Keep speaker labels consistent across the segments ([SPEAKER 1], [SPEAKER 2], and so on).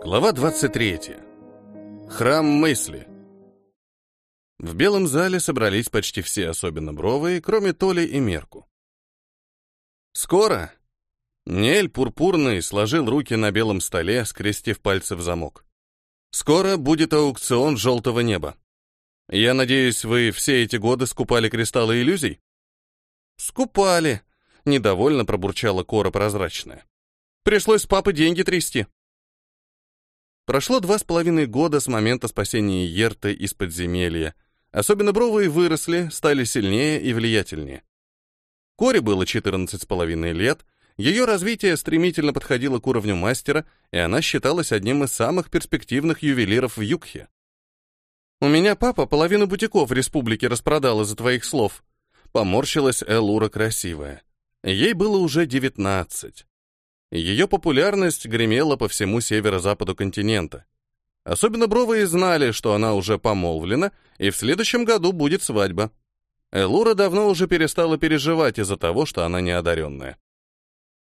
[SPEAKER 1] Глава 23. Храм мысли. В белом зале собрались почти все, особенно бровые, кроме Толи и Мерку. Скоро Нель Пурпурный сложил руки на белом столе, скрестив пальцы в замок. Скоро будет аукцион желтого неба. Я надеюсь, вы все эти годы скупали кристаллы иллюзий? Скупали, недовольно пробурчала кора прозрачная. Пришлось с папы деньги трясти. Прошло два с половиной года с момента спасения Ерты из подземелья. Особенно бровые выросли, стали сильнее и влиятельнее. Коре было 14 с половиной лет, ее развитие стремительно подходило к уровню мастера, и она считалась одним из самых перспективных ювелиров в Юкхе. «У меня папа половину бутиков в республике распродал из-за твоих слов», поморщилась Элура красивая. Ей было уже 19. Ее популярность гремела по всему северо-западу континента. Особенно бровые знали, что она уже помолвлена, и в следующем году будет свадьба. Элура давно уже перестала переживать из-за того, что она неодаренная.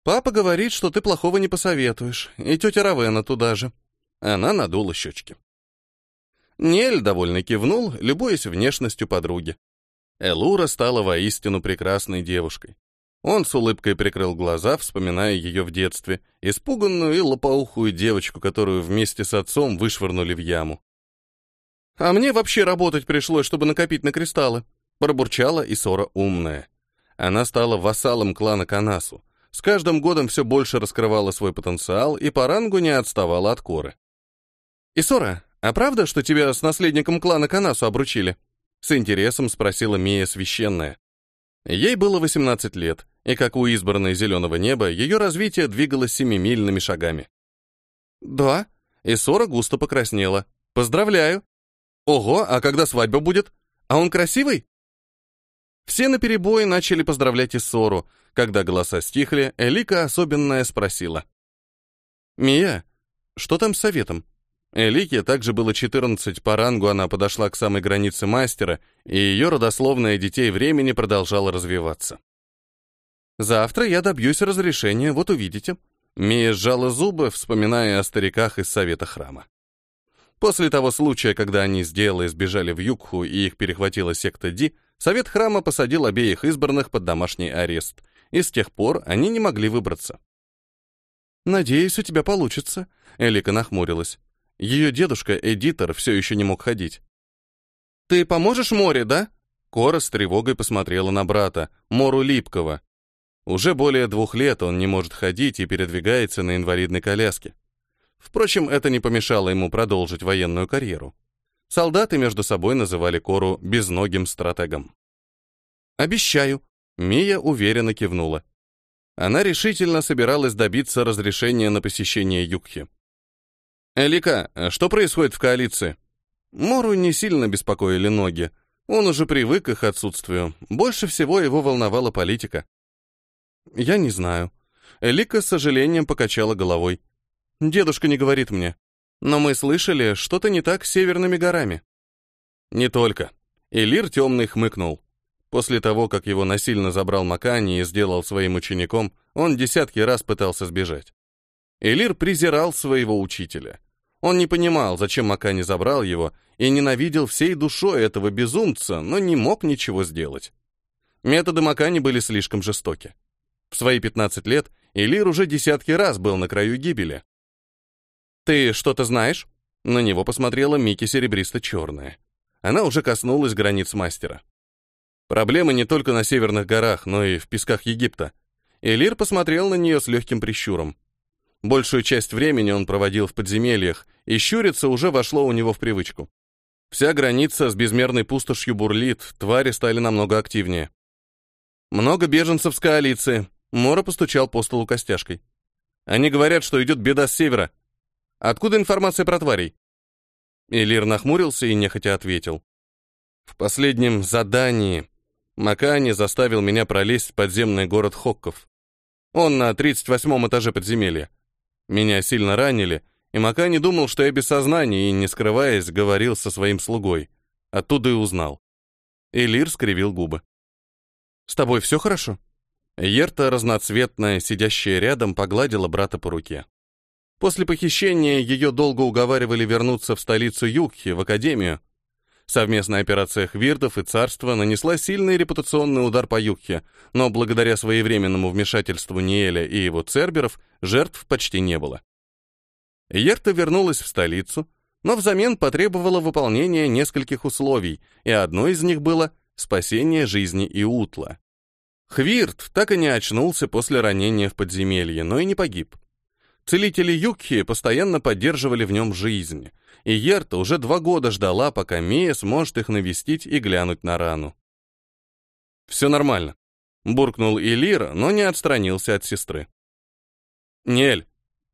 [SPEAKER 1] «Папа говорит, что ты плохого не посоветуешь, и тетя Равена туда же». Она надула щечки. Нель довольно кивнул, любуясь внешностью подруги. Элура стала воистину прекрасной девушкой. Он с улыбкой прикрыл глаза, вспоминая ее в детстве, испуганную и лопоухую девочку, которую вместе с отцом вышвырнули в яму. «А мне вообще работать пришлось, чтобы накопить на кристаллы», пробурчала Исора умная. Она стала вассалом клана Канасу. С каждым годом все больше раскрывала свой потенциал и по рангу не отставала от Коры. «Исора, а правда, что тебя с наследником клана Канасу обручили?» С интересом спросила Мия Священная. Ей было 18 лет, и, как у избранной зеленого неба, ее развитие двигалось семимильными шагами. «Да», и Сора густо покраснела. «Поздравляю!» «Ого, а когда свадьба будет? А он красивый?» Все наперебой начали поздравлять Иссору. Когда голоса стихли, Элика особенная спросила. «Мия, что там с советом?» Элике также было 14 по рангу, она подошла к самой границе мастера, и ее родословное детей времени продолжало развиваться. Завтра я добьюсь разрешения, вот увидите. Мия сжала зубы, вспоминая о стариках из совета храма. После того случая, когда они с Делой сбежали в Юкху и их перехватила секта Ди, совет храма посадил обеих избранных под домашний арест, и с тех пор они не могли выбраться. «Надеюсь, у тебя получится», — Элика нахмурилась. Ее дедушка, Эдитор, все еще не мог ходить. «Ты поможешь Море, да?» Кора с тревогой посмотрела на брата, Мору Липкого, уже более двух лет он не может ходить и передвигается на инвалидной коляске. Впрочем, это не помешало ему продолжить военную карьеру. Солдаты между собой называли Кору безногим стратегом. «Обещаю», — Мия уверенно кивнула. Она решительно собиралась добиться разрешения на посещение Юкхи. «Элика, что происходит в коалиции?» Мору не сильно беспокоили ноги. Он уже привык к их отсутствию. Больше всего его волновала политика. Я не знаю. Элика с сожалением покачала головой. Дедушка не говорит мне. Но мы слышали, что-то не так с северными горами. Не только. Элир темный хмыкнул. После того, как его насильно забрал Макани и сделал своим учеником, он десятки раз пытался сбежать. Элир презирал своего учителя. Он не понимал, зачем Макани забрал его, и ненавидел всей душой этого безумца, но не мог ничего сделать. Методы Макани были слишком жестоки. В свои 15 лет Элир уже десятки раз был на краю гибели. «Ты что-то знаешь?» На него посмотрела Мики серебристо-черная. Она уже коснулась границ мастера. Проблемы не только на северных горах, но и в песках Египта. Элир посмотрел на нее с легким прищуром. Большую часть времени он проводил в подземельях, и щуриться уже вошло у него в привычку. Вся граница с безмерной пустошью бурлит, твари стали намного активнее. Много беженцев с коалиции, Мора постучал по столу костяшкой. Они говорят, что идет беда с севера. Откуда информация про тварей? Элир нахмурился и нехотя ответил. В последнем задании Макани заставил меня пролезть в подземный город Хокков. Он на 38 этаже подземелья. Меня сильно ранили, и Макани думал, что я без сознания и, не скрываясь, говорил со своим слугой. Оттуда и узнал. Элир скривил губы. «С тобой все хорошо?» Ерта, разноцветная, сидящая рядом, погладила брата по руке. После похищения ее долго уговаривали вернуться в столицу Югхи, в академию. Совместная операция Хвирдов и Царства нанесла сильный репутационный удар по Югхе, но благодаря своевременному вмешательству Ниэля и его церберов жертв почти не было. Ерта вернулась в столицу, но взамен потребовала выполнения нескольких условий, и одно из них было спасение жизни Иутла. Хвирт так и не очнулся после ранения в подземелье, но и не погиб. Целители Юкхи постоянно поддерживали в нем жизнь, и Ерта уже два года ждала, пока Мия сможет их навестить и глянуть на рану. «Все нормально», — буркнул Илир, но не отстранился от сестры. «Нель».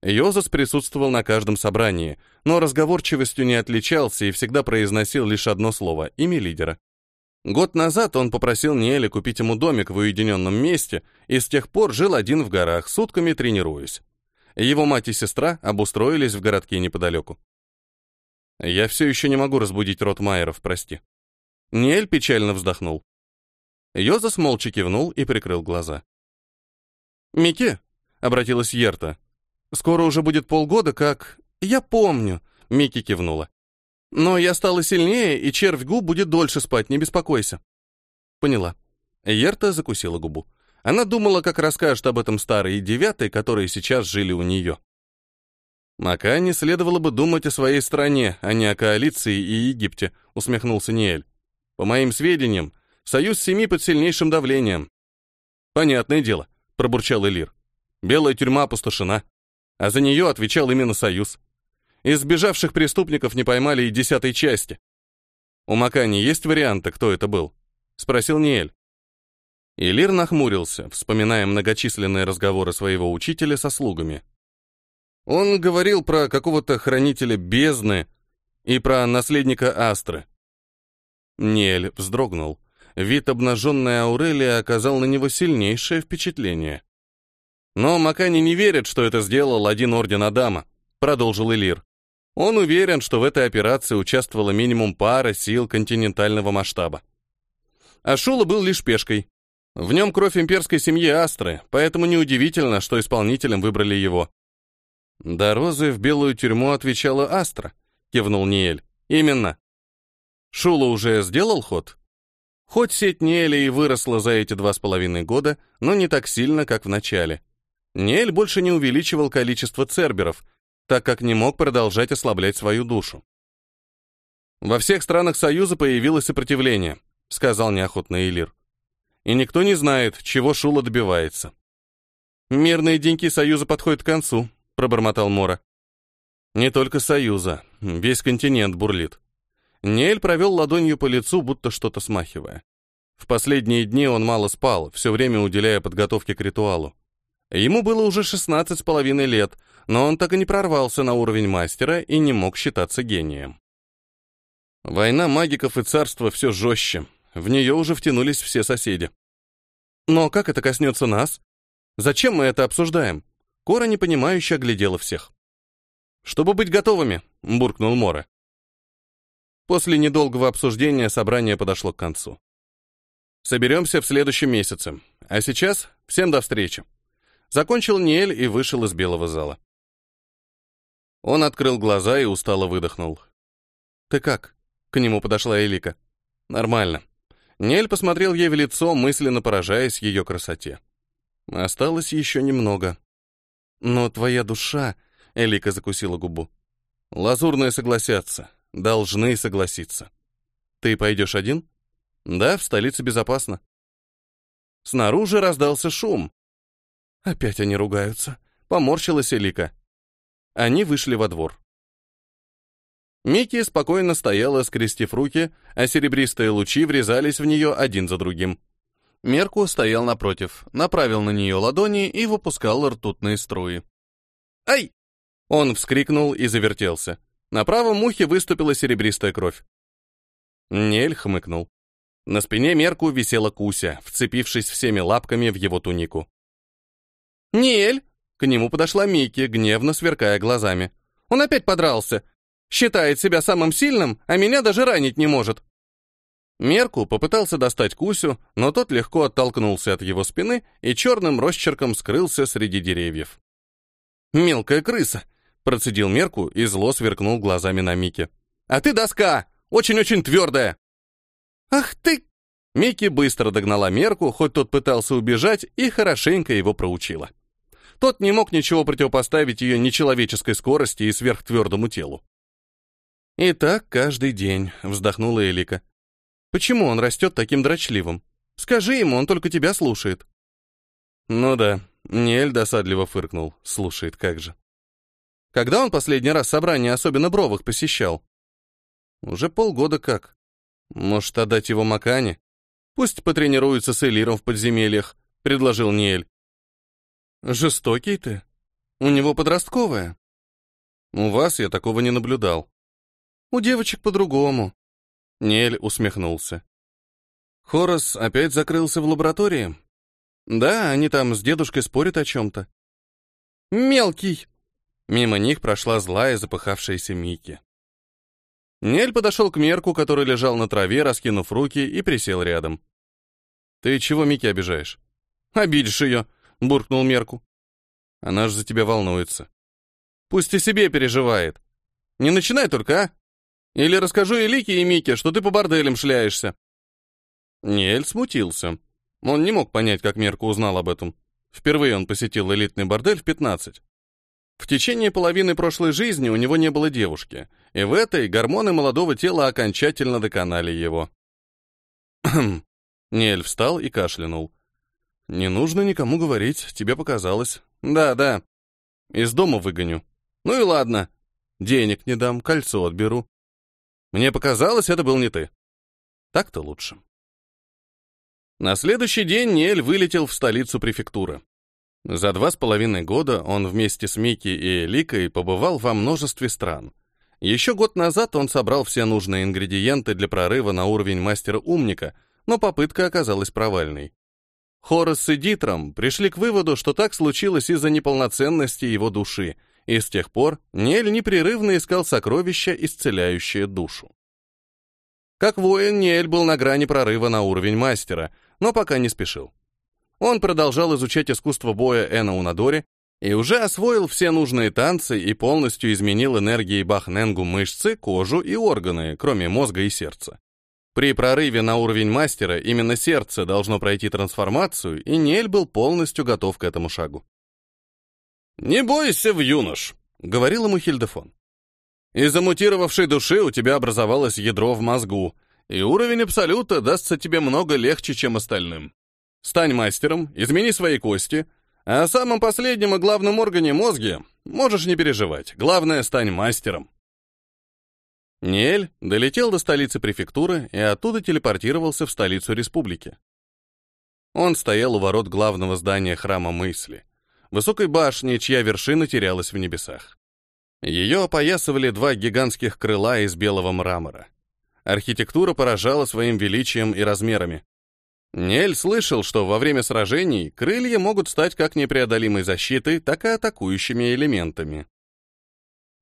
[SPEAKER 1] Йозас присутствовал на каждом собрании, но разговорчивостью не отличался и всегда произносил лишь одно слово — имя лидера. Год назад он попросил Неэля купить ему домик в уединенном месте и с тех пор жил один в горах, сутками тренируясь. Его мать и сестра обустроились в городке неподалеку. Я все еще не могу разбудить рот Майеров, прости. Ниэль печально вздохнул. Йозас молча кивнул и прикрыл глаза. «Микки», — обратилась Ерта, — «скоро уже будет полгода, как...» «Я помню», — Микки кивнула. «Но я стала сильнее, и червь Гу будет дольше спать, не беспокойся». «Поняла». Ерта закусила губу. Она думала, как расскажет об этом старой и девятой, которые сейчас жили у нее. Макане следовало бы думать о своей стране, а не о коалиции и Египте, усмехнулся Ниэль. По моим сведениям, союз семи под сильнейшим давлением. Понятное дело, пробурчал Элир. Белая тюрьма опустошена, а за нее отвечал именно союз. Из сбежавших преступников не поймали и десятой части. У Макани есть варианты, кто это был? Спросил Ниэль. Илир нахмурился, вспоминая многочисленные разговоры своего учителя со слугами. Он говорил про какого-то хранителя бездны и про наследника Астры. Нель вздрогнул. Вид обнаженной Аурелии оказал на него сильнейшее впечатление. «Но Макани не верит, что это сделал один орден Адама», — продолжил Илир. Он уверен, что в этой операции участвовала минимум пара сил континентального масштаба. Ашула был лишь пешкой. В нем кровь имперской семьи Астры, поэтому неудивительно, что исполнителем выбрали его. «До Розы в белую тюрьму отвечала Астра», — кивнул Ниэль. «Именно. Шула уже сделал ход?» Хоть сеть Ниэля и выросла за эти два с половиной года, но не так сильно, как в начале. Ниэль больше не увеличивал количество церберов, так как не мог продолжать ослаблять свою душу. «Во всех странах Союза появилось сопротивление», — сказал неохотно Элир и никто не знает, чего Шула добивается. «Мирные деньки Союза подходят к концу», — пробормотал Мора. «Не только Союза, весь континент бурлит». Нель провел ладонью по лицу, будто что-то смахивая. В последние дни он мало спал, все время уделяя подготовке к ритуалу. Ему было уже шестнадцать с половиной лет, но он так и не прорвался на уровень мастера и не мог считаться гением. Война магиков и царства все жестче, в нее уже втянулись все соседи. Но как это коснется нас? Зачем мы это обсуждаем? Кора непонимающе оглядела всех. «Чтобы быть готовыми», — буркнул Мора. После недолгого обсуждения собрание подошло к концу. «Соберемся в следующем месяце. А сейчас всем до встречи». Закончил Ниэль и вышел из белого зала. Он открыл глаза и устало выдохнул. «Ты как?» — к нему подошла Элика. «Нормально. Нель посмотрел ей в лицо, мысленно поражаясь ее красоте. Осталось еще немного. Но твоя душа... Элика закусила губу. Лазурные согласятся. Должны согласиться. Ты пойдешь один? Да, в столице безопасно. Снаружи раздался шум. Опять они ругаются. Поморщилась Элика. Они вышли во двор. Микки спокойно стояла, скрестив руки, а серебристые лучи врезались в нее один за другим. Мерку стоял напротив, направил на нее ладони и выпускал ртутные струи. «Ай!» Он вскрикнул и завертелся. На правом ухе выступила серебристая кровь. Нель хмыкнул. На спине Мерку висела Куся, вцепившись всеми лапками в его тунику. «Нель!» К нему подошла Микки, гневно сверкая глазами. «Он опять подрался! Считает себя самым сильным, а меня даже ранить не может. Мерку попытался достать Кусю, но тот легко оттолкнулся от его спины и черным росчерком скрылся среди деревьев. «Мелкая крыса!» Процедил мерку и зло сверкнул глазами на Мике. «А ты доска! Очень-очень твердая!» «Ах ты!» Микки быстро догнала мерку, хоть тот пытался убежать, и хорошенько его проучила. Тот не мог ничего противопоставить ее нечеловеческой скорости и сверхтвердому телу. «И так каждый день», — вздохнула Элика. «Почему он растет таким дрочливым? Скажи ему, он только тебя слушает». «Ну да», — Ниэль досадливо фыркнул. «Слушает, как же». «Когда он последний раз собрание особенно бровых посещал?» «Уже полгода как. Может, отдать его Макане? Пусть потренируется с Элиром в подземельях», — предложил Ниэль. «Жестокий ты. У него подростковая». «У вас я такого не наблюдал». «У девочек по-другому». Ниэль усмехнулся. Хорос опять закрылся в лаборатории. Да, они там с дедушкой спорят о чем-то. «Мелкий!» Мимо них прошла злая запыхавшаяся Микки. Нель подошел к Мерку, который лежал на траве, раскинув руки, и присел рядом. «Ты чего Микки обижаешь?» «Обидишь ее!» — буркнул Мерку. «Она же за тебя волнуется. Пусть и себе переживает. Не начинай только, а? Или расскажу Элике и Мике, что ты по борделям шляешься». Нель смутился. Он не мог понять, как Мерку узнал об этом. Впервые он посетил элитный бордель в 15. В течение половины прошлой жизни у него не было девушки, и в этой гормоны молодого тела окончательно доконали его. Нель встал и кашлянул. «Не нужно никому говорить, тебе показалось». «Да, да. Из дома выгоню. Ну и ладно. Денег не дам, кольцо отберу. Мне показалось, это был не ты. Так-то лучше». На следующий день Нель вылетел в столицу префектуры. За два с половиной года он вместе с Микки и Эликой побывал во множестве стран. Еще год назад он собрал все нужные ингредиенты для прорыва на уровень мастера-умника, но попытка оказалась провальной. Хорос и Дитром пришли к выводу, что так случилось из-за неполноценности его души, и с тех пор Нель непрерывно искал сокровища, исцеляющие душу. Как воин, Нель был на грани прорыва на уровень мастера — но пока не спешил. Он продолжал изучать искусство боя Эна Унадори и уже освоил все нужные танцы и полностью изменил энергией Бахненгу мышцы, кожу и органы, кроме мозга и сердца. При прорыве на уровень мастера именно сердце должно пройти трансформацию, и Нель был полностью готов к этому шагу. «Не бойся, в юнош», — говорил ему Хильдефон. «Из-за души у тебя образовалось ядро в мозгу, и уровень абсолюта дастся тебе много легче, чем остальным. Стань мастером, измени свои кости, а о самом последнем и главном органе мозге можешь не переживать. Главное, стань мастером. Ниэль долетел до столицы префектуры и оттуда телепортировался в столицу республики. Он стоял у ворот главного здания храма мысли, высокой башни, чья вершина терялась в небесах. Ее опоясывали два гигантских крыла из белого мрамора. Архитектура поражала своим величием и размерами. Нель слышал, что во время сражений крылья могут стать как непреодолимой защитой, так и атакующими элементами.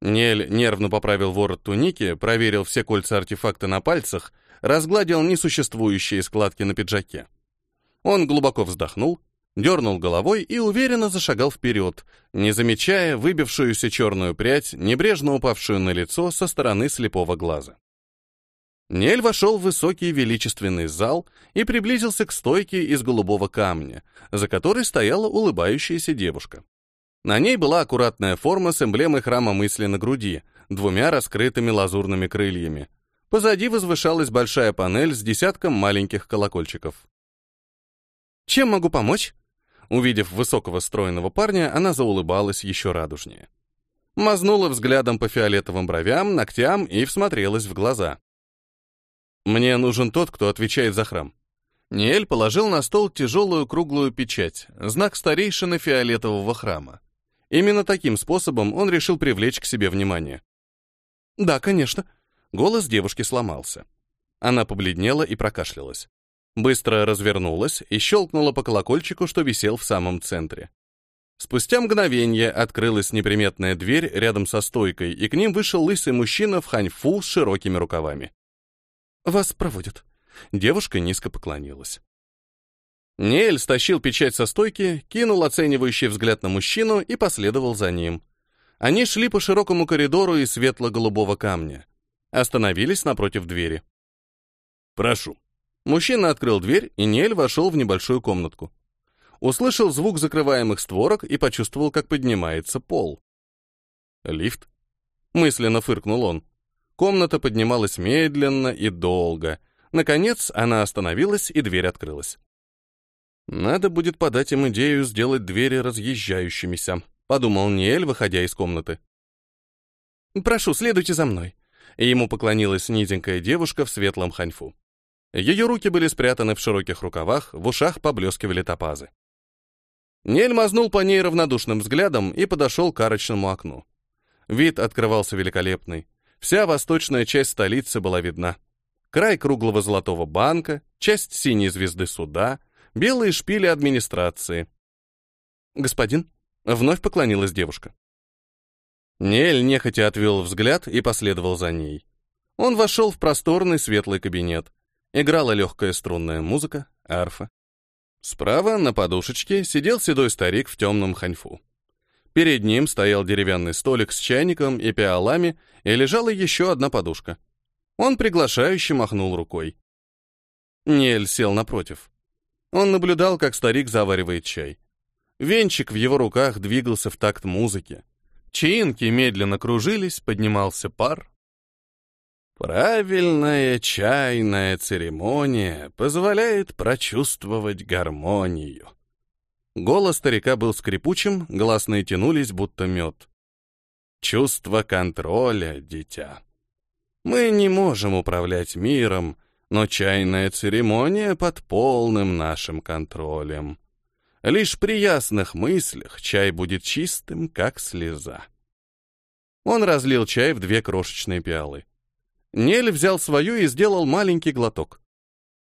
[SPEAKER 1] Нель нервно поправил ворот туники, проверил все кольца артефакта на пальцах, разгладил несуществующие складки на пиджаке. Он глубоко вздохнул, дернул головой и уверенно зашагал вперед, не замечая выбившуюся черную прядь, небрежно упавшую на лицо со стороны слепого глаза. Нель вошел в высокий величественный зал и приблизился к стойке из голубого камня, за которой стояла улыбающаяся девушка. На ней была аккуратная форма с эмблемой храма мысли на груди, двумя раскрытыми лазурными крыльями. Позади возвышалась большая панель с десятком маленьких колокольчиков. «Чем могу помочь?» Увидев высокого стройного парня, она заулыбалась еще радужнее. Мазнула взглядом по фиолетовым бровям, ногтям и всмотрелась в глаза. Мне нужен тот, кто отвечает за храм. Ниэль положил на стол тяжелую круглую печать, знак старейшины фиолетового храма. Именно таким способом он решил привлечь к себе внимание. «Да, конечно». Голос девушки сломался. Она побледнела и прокашлялась. Быстро развернулась и щелкнула по колокольчику, что висел в самом центре. Спустя мгновение открылась неприметная дверь рядом со стойкой, и к ним вышел лысый мужчина в ханьфу с широкими рукавами. «Вас проводят». Девушка низко поклонилась. Неэль стащил печать со стойки, кинул оценивающий взгляд на мужчину и последовал за ним. Они шли по широкому коридору из светло-голубого камня. Остановились напротив двери.
[SPEAKER 2] «Прошу».
[SPEAKER 1] Мужчина открыл дверь, и Нель вошел в небольшую комнатку. Услышал звук закрываемых створок и почувствовал, как поднимается пол. «Лифт?» — мысленно фыркнул он. Комната поднималась медленно и долго. Наконец она остановилась, и дверь открылась. «Надо будет подать им идею сделать двери разъезжающимися», — подумал Ниэль, выходя из комнаты. «Прошу, следуйте за мной». Ему поклонилась низенькая девушка в светлом ханьфу. Ее руки были спрятаны в широких рукавах, в ушах поблескивали топазы. Нель мазнул по ней равнодушным взглядом и подошел к арочному окну. Вид открывался великолепный. Вся восточная часть столицы была видна. Край круглого золотого банка, часть синей звезды суда, белые шпили администрации. «Господин?» — вновь поклонилась девушка. Нель нехотя отвел взгляд и последовал за ней. Он вошел в просторный светлый кабинет. Играла легкая струнная музыка, арфа. Справа на подушечке сидел седой старик в темном ханьфу. Перед ним стоял деревянный столик с чайником и пиалами, и лежала еще одна подушка. Он приглашающе махнул рукой. Нель сел напротив. Он наблюдал, как старик заваривает чай. Венчик в его руках двигался в такт музыки. Чаинки медленно кружились, поднимался пар. Правильная чайная церемония позволяет прочувствовать гармонию. Голос старика был скрипучим, гласные тянулись, будто мед. Чувство контроля, дитя. Мы не можем управлять миром, но чайная церемония под полным нашим контролем. Лишь при ясных мыслях чай будет чистым, как слеза. Он разлил чай в две крошечные пиалы. Нель взял свою и сделал маленький глоток.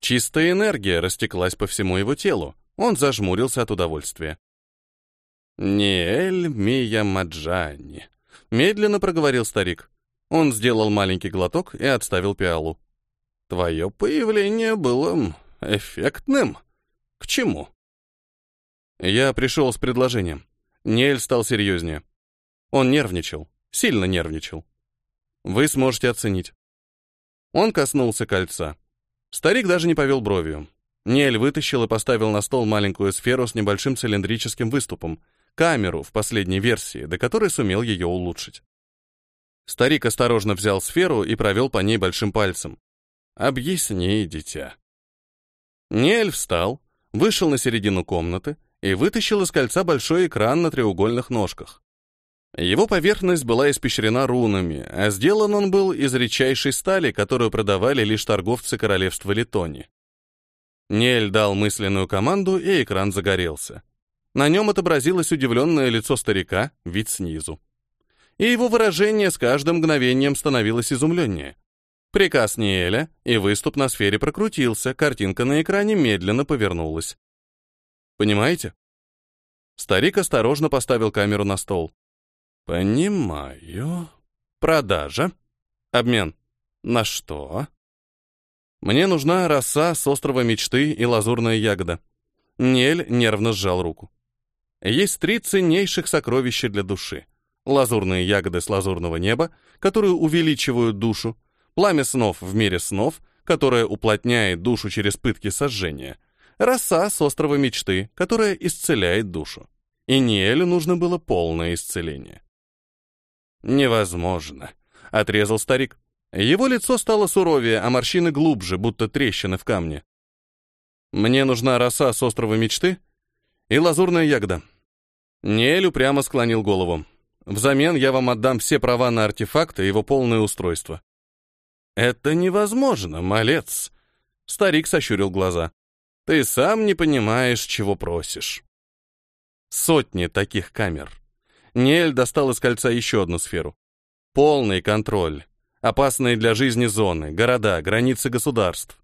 [SPEAKER 1] Чистая энергия растеклась по всему его телу. Он зажмурился от удовольствия. «Ниэль Мия Маджани», — медленно проговорил старик. Он сделал маленький глоток и отставил пиалу. «Твое появление было эффектным. К чему?» Я пришел с предложением. Ниэль стал серьезнее. Он нервничал, сильно нервничал. Вы сможете оценить. Он коснулся кольца. Старик даже не повел бровью. Нель вытащил и поставил на стол маленькую сферу с небольшим цилиндрическим выступом, камеру в последней версии, до которой сумел ее улучшить. Старик осторожно взял сферу и провел по ней большим пальцем. «Объясни, дитя». Нель встал, вышел на середину комнаты и вытащил из кольца большой экран на треугольных ножках. Его поверхность была испещрена рунами, а сделан он был из редчайшей стали, которую продавали лишь торговцы королевства Литони. Нель дал мысленную команду, и экран загорелся. На нем отобразилось удивленное лицо старика, вид снизу. И его выражение с каждым мгновением становилось изумленнее. Приказ Ниэля, и выступ на сфере прокрутился, картинка на экране медленно повернулась. Понимаете? Старик осторожно поставил камеру на стол. Понимаю. Продажа. Обмен. На что? Мне нужна роса с острова мечты и лазурная ягода. Нель нервно сжал руку. Есть три ценнейших сокровища для души. Лазурные ягоды с лазурного неба, которые увеличивают душу, пламя снов в мире снов, которое уплотняет душу через пытки сожжения, роса с острова мечты, которая исцеляет душу. И Ниэлю нужно было полное исцеление. «Невозможно», — отрезал старик. Его лицо стало суровее, а морщины глубже, будто трещины в камне. «Мне нужна роса с острова мечты и лазурная ягода». Нелю прямо склонил голову. «Взамен я вам отдам все права на артефакты и его полное устройство». «Это невозможно, малец!» Старик сощурил глаза. «Ты сам не понимаешь, чего просишь». Сотни таких камер. Ниэль достал из кольца еще одну сферу. Полный контроль. Опасные для жизни зоны, города, границы государств.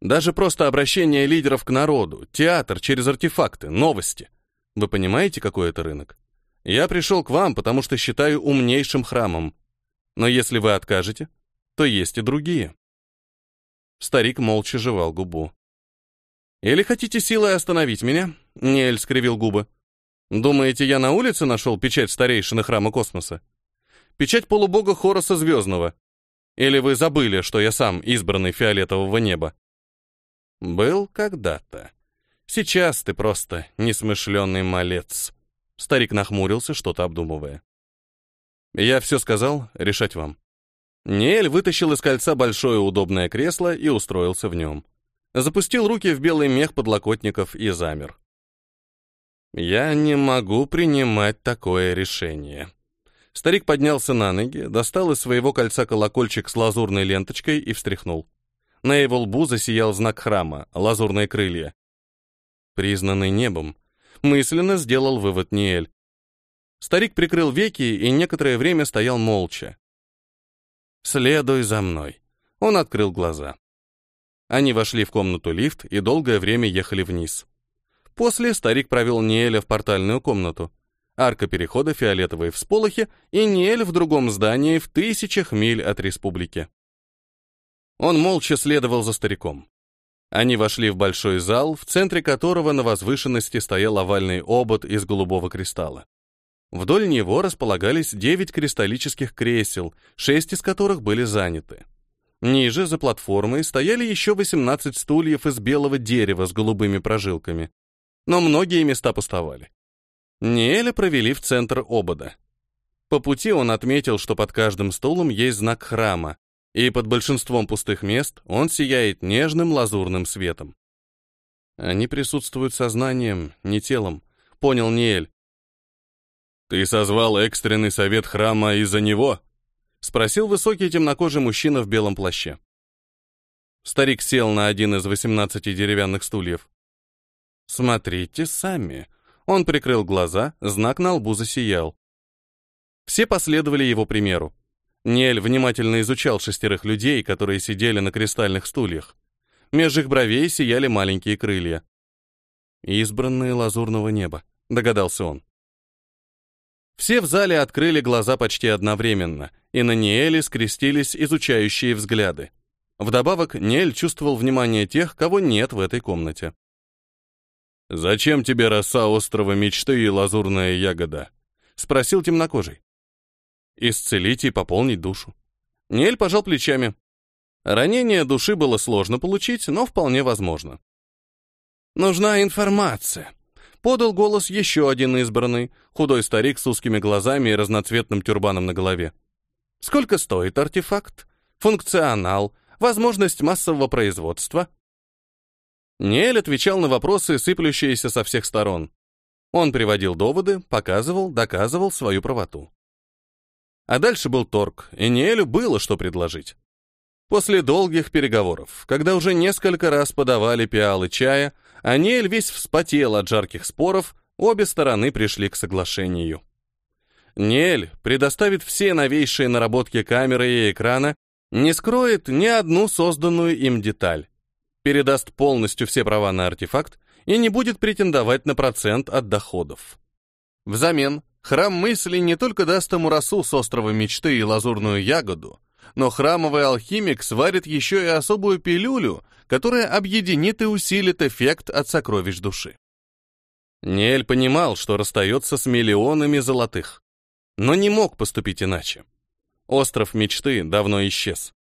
[SPEAKER 1] Даже просто обращение лидеров к народу, театр через артефакты, новости. Вы понимаете, какой это рынок? Я пришел к вам, потому что считаю умнейшим храмом. Но если вы откажете, то есть и другие. Старик молча жевал губу. «Или хотите силой остановить меня?» Ниэль скривил губы. Думаете, я на улице нашел печать старейшины храма космоса? Печать полубога Хороса Звездного. Или вы забыли, что я сам избранный фиолетового неба? Был когда-то. Сейчас ты просто несмышленный малец. Старик нахмурился, что-то обдумывая. Я все сказал, решать вам. Ниэль вытащил из кольца большое удобное кресло и устроился в нем. Запустил руки в белый мех подлокотников и замер. Я не могу принимать такое решение. Старик поднялся на ноги, достал из своего кольца колокольчик с лазурной ленточкой и встряхнул. На его лбу засиял знак храма — лазурные крылья. Признанный небом, мысленно сделал вывод Ниэль. Старик прикрыл веки и некоторое время стоял молча. «Следуй за мной». Он открыл глаза. Они вошли в комнату лифт и долгое время ехали вниз. После старик провел Ниэля в портальную комнату арка перехода фиолетовые всполохи и Ниэль в другом здании в тысячах миль от республики. Он молча следовал за стариком. Они вошли в большой зал, в центре которого на возвышенности стоял овальный обод из голубого кристалла. Вдоль него располагались девять кристаллических кресел, шесть из которых были заняты. Ниже, за платформой, стояли еще 18 стульев из белого дерева с голубыми прожилками. Но многие места пустовали. Ниэля провели в центр обода. По пути он отметил, что под каждым стулом есть знак храма, и под большинством пустых мест он сияет нежным лазурным светом. Они присутствуют сознанием, не телом, понял Ниэль.
[SPEAKER 2] «Ты созвал экстренный совет храма из-за него?»
[SPEAKER 1] — спросил высокий темнокожий мужчина в белом плаще. Старик сел на один из восемнадцати деревянных стульев. «Смотрите сами», он прикрыл глаза, знак на лбу засиял. Все последовали его примеру. Нель внимательно изучал шестерых людей, которые сидели на кристальных стульях. Меж их бровей сияли маленькие крылья. «Избранные лазурного неба», — догадался он. Все в зале открыли глаза почти одновременно, и на Ниэле скрестились изучающие взгляды. Вдобавок, Нель чувствовал внимание тех, кого нет в этой комнате.
[SPEAKER 2] «Зачем тебе роса острова мечты и лазурная ягода?» — спросил темнокожий.
[SPEAKER 1] «Исцелить и пополнить душу». Нель пожал плечами. Ранение души было сложно получить, но вполне возможно. «Нужна информация», — подал голос еще один избранный, худой старик с узкими глазами и разноцветным тюрбаном на голове. «Сколько стоит артефакт? Функционал? Возможность массового производства?» Ниэль отвечал на вопросы, сыплющиеся со всех сторон. Он приводил доводы, показывал, доказывал свою правоту. А дальше был торг, и Ниэлю было что предложить. После долгих переговоров, когда уже несколько раз подавали пиалы чая, а Ниэль весь вспотел от жарких споров, обе стороны пришли к соглашению. Ниэль предоставит все новейшие наработки камеры и экрана, не скроет ни одну созданную им деталь передаст полностью все права на артефакт и не будет претендовать на процент от доходов. Взамен, храм мысли не только даст ему росу с острова мечты и лазурную ягоду, но храмовый алхимик сварит еще и особую пилюлю, которая объединит и усилит эффект от сокровищ души. Нель понимал, что расстается с миллионами золотых, но не мог поступить иначе. Остров мечты давно исчез.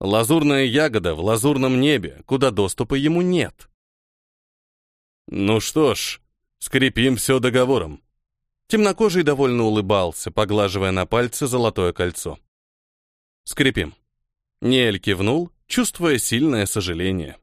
[SPEAKER 1] Лазурная ягода в лазурном небе, куда доступа ему нет.
[SPEAKER 2] Ну что ж, скрепим все договором.
[SPEAKER 1] Темнокожий довольно улыбался, поглаживая на пальце золотое кольцо. Скрепим. Нель кивнул, чувствуя сильное сожаление.